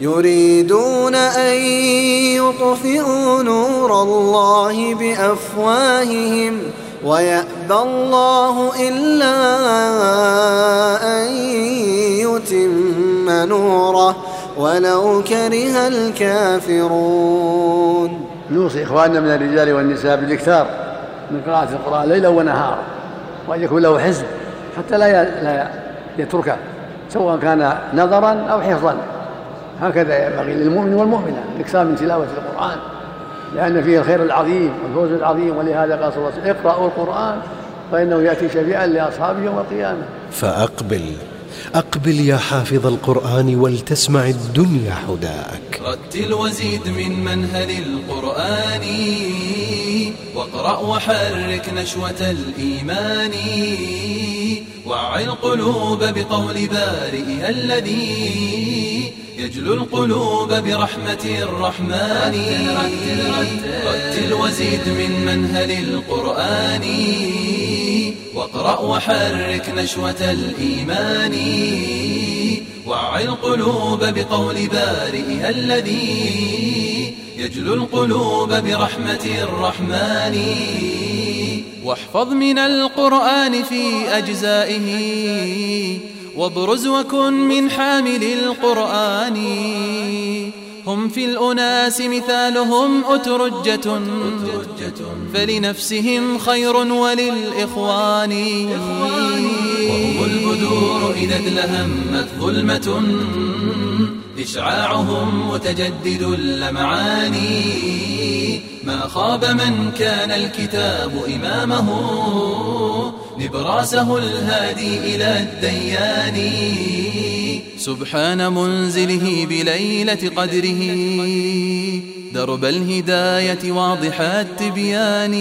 يريدون أن يطفئوا نور الله بأفواههم ويأبى الله إلا أن يتم نوره ولو كره الكافرون. نوصي إخواننا من الرجال والنساء بالإكثار. من قراءة القرآن ليلا ونهارا. وأن يكون له حزب حتى لا يتركه سواء كان نظرا أو حفظا. هكذا ينبغي للمؤمن والمؤمنة الإكثار من تلاوة القرآن لأن فيه الخير العظيم والفوز العظيم ولهذا قال صلى الله عليه وسلم اقرأوا القرآن فإنه يأتي شفيعا لأصحابه يوم القيامة. فأقبل أقبل يا حافظ القرآن ولتسمع الدنيا حداك رتل وزيد من منهل القرآن واقرأ وحرك نشوة الإيمان وعي القلوب بقول بارئها الذي يجلو القلوب برحمة الرحمن. رتل وزيد من منهل القرآن. واقرأ وحرك نشوة الإيمان. وعي القلوب بقول بارئها الذي يجلو القلوب برحمة الرحمن. واحفظ من القرآن في أجزائه. وابرز وكن من حامل القرآن. هم في الأناس مثالهم أترجة. فلنفسهم خير وللإخوان. وهم البدور إذا ادلهمت ظلمة. إشعاعهم متجدد اللمعان ما خاب من كان الكتاب إمامه. نبراسه الهادي إلى الديان. سبحان منزله بليلة قدره. درب الهداية واضح التبيان.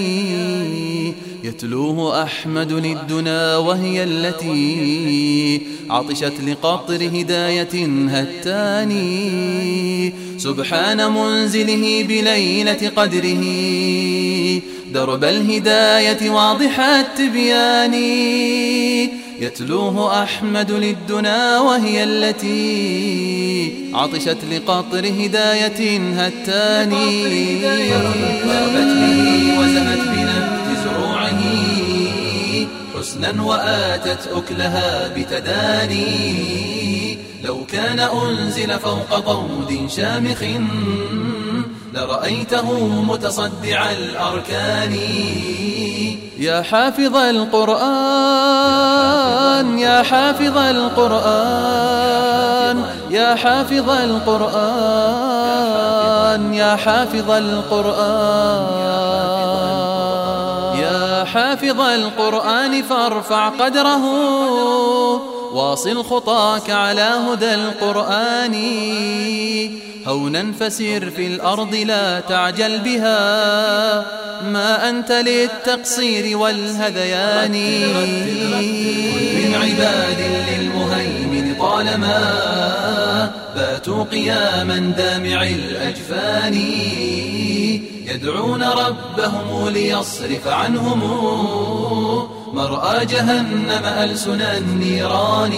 يتلوه أحمد للدنا وهي التي عطشت لقطر هداية هتاني. سبحان منزله بليلة قدره. درب الهداية واضح التبيان. يتلوه أحمد للدنا وهي التي عطشت لقطر هداية هتاني. غابت وآتت أكلها بتداني. لو كان أنزل فوق طود شامخ لرأيته متصدع الأركان. يا حافظ القرآن يا حافظ القرآن يا حافظ القرآن يا حافظ القرآن. حافظ القرآن فارفع قدره. واصل خطاك على هدى القرآن. هونا فسير في الأرض لا تعجل بها. ما أنت للتقصير والهذيان. من عباد للمهيمن طالما باتوا قياما دامع الأجفان. يدعون ربهم ليصرف عنهم. مرأى جهنم ألسن النيران.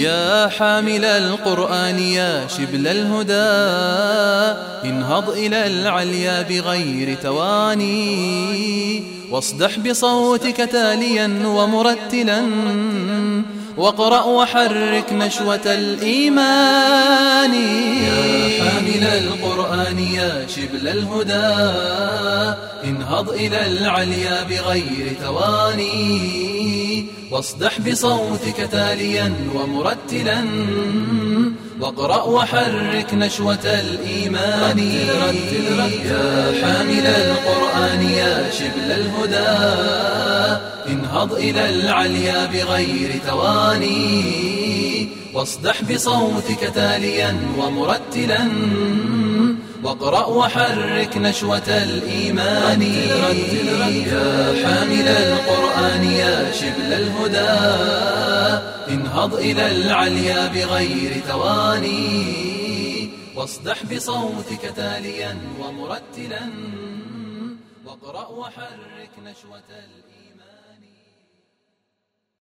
يا حامل القرآن يا شبل الهدى انهض إلى العليا بغير تواني. واصدح بصوتك تاليا ومرتلا واقرأ وحرك نشوة الإيمان. يا حامل القرآن يا شبل الهدى. انهض إلى العليا بغير تواني. واصدح بصوتك تاليا ومرتلا واقرأ وحرك نشوة الإيمان. رتل رتل يا حامل القرآن يا شبل الهدى انهض إلى العليا بغير تواني. واصدح بصوتك تاليا ومرتلا واقرأ وحرك نشوة الإيمان. يا حامل القرآن يا شبل الهدى. انهض إلى العليا بغير تواني. واصدح بصوتك تاليا ومرتلا. واقرأ وحرك نشوة